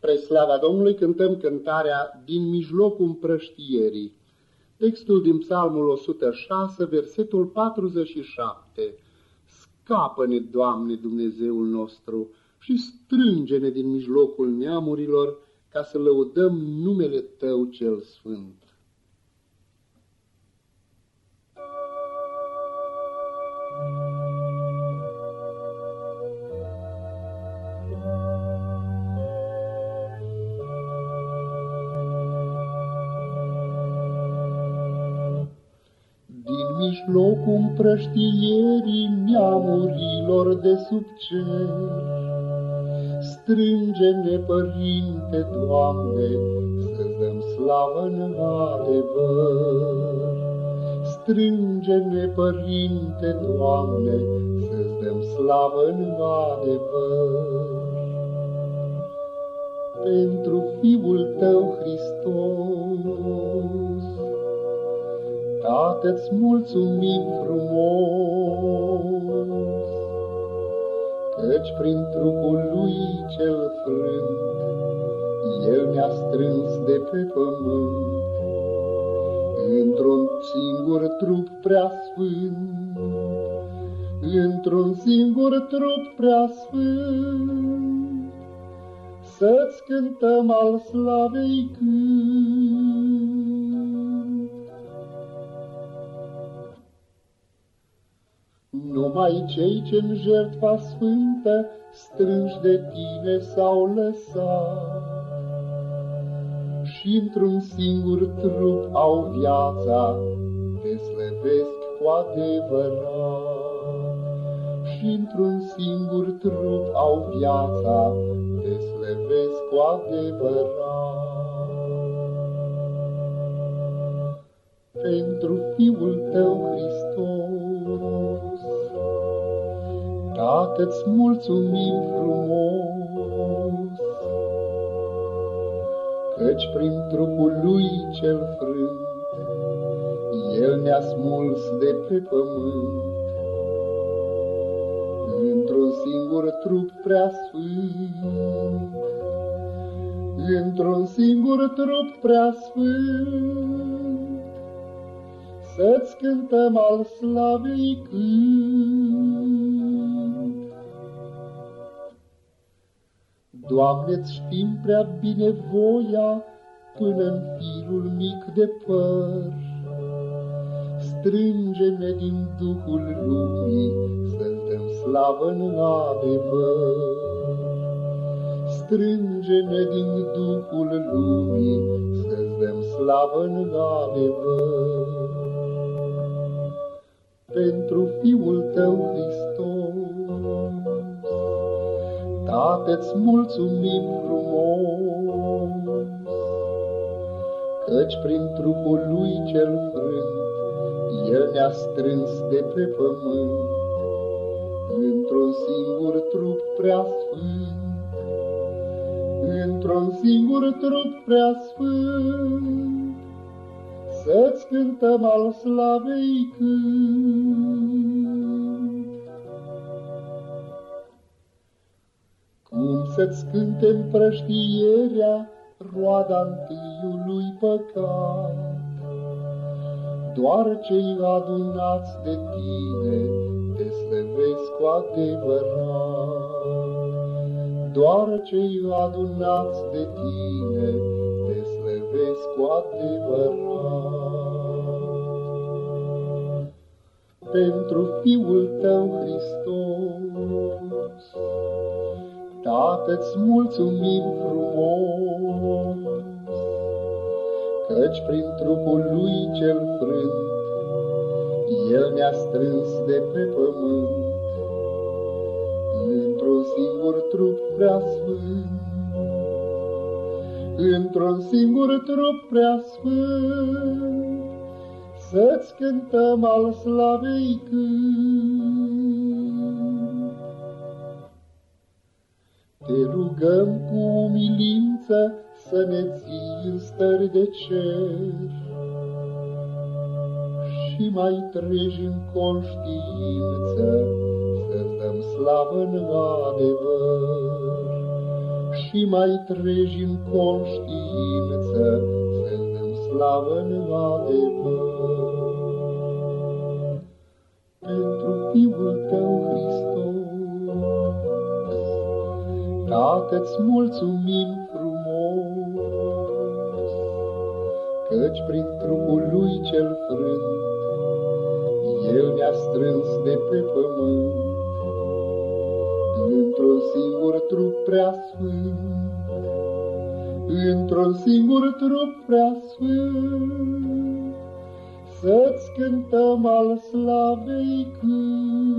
Spre slava Domnului cântăm cântarea din mijlocul împrăștierii. Textul din Psalmul 106, versetul 47. Scapă-ne, Doamne, Dumnezeul nostru, și strânge-ne din mijlocul neamurilor, ca să lăudăm numele Tău cel Sfânt. Mijlocul împrăștierii neamurilor de sub cer. Strânge-ne, Părinte, Doamne, să dăm slavă în adevăr. Strânge-ne, Părinte, Doamne, să dăm slavă în adevăr. Pentru Fiul Tău, Hristos, Tată-ți mulțumim frumos, Căci prin trupul lui cel frânt, El ne-a strâns de pe pământ, Într-un singur trup prea sfânt, Într-un singur trup prea sfânt, Să-ți cântăm al slavei cânt. Numai cei ce-n jertfa sfântă strânși de tine s-au lăsat și într-un singur trup au viața, te slăvesc cu adevărat. Și într-un singur trup au viața, te slăvesc cu adevărat. Pentru Fiul Tău, Hristos, Tată-ți mulțumim frumos, Căci prin trupul lui cel frânt, El ne-a smuls de pe pământ. Într-un singur trup prea sfânt, Într-un singur trup prea sfânt, Să-ți cântăm al slavei cânt. Doamne-ți știm prea bine voia până în firul mic de păr. Strânge-ne din Duhul lumii să-ți dăm slavă în adevăr. Strânge-ne din Duhul lumii să-ți dăm slavă în adevăr. Pentru Fiul Tău Hristos, Tată-ți mulțumim frumos, Căci prin trupul lui cel frânt, El ne-a strâns de pe pământ, Într-un singur trup prea sfânt, Într-un singur trup prea sfânt, Să-ți cântăm al slavei cânt. Să-ți cânte împrăștierea roada întâiului păcat. Doar cei adunați de tine te slăvesc cu adevărat. Doar cei adunați de tine te slăvesc cu adevărat. Pentru Fiul tău Hristos, Tată-ți mulțumim frumos, Căci prin trupul lui cel frânt, El ne-a strâns de pe pământ, Într-un singur trup prea sfânt, Într-un singur trup prea sfânt, Să-ți cântăm al slavei cânt. Te rugăm cu umilință să ne ții în stări de cer și mai treci în conștiință să dăm slavă în adevăr și mai treci în conștiință să dăm slavă în adevăr. Tată-ți mulțumim frumos, Căci prin trupul Lui cel frânt, El ne-a strâns de pe pământ într-un singur trup prea sfânt, într-un singur trup prea sfânt, să-ți cântăm al slavei cânt.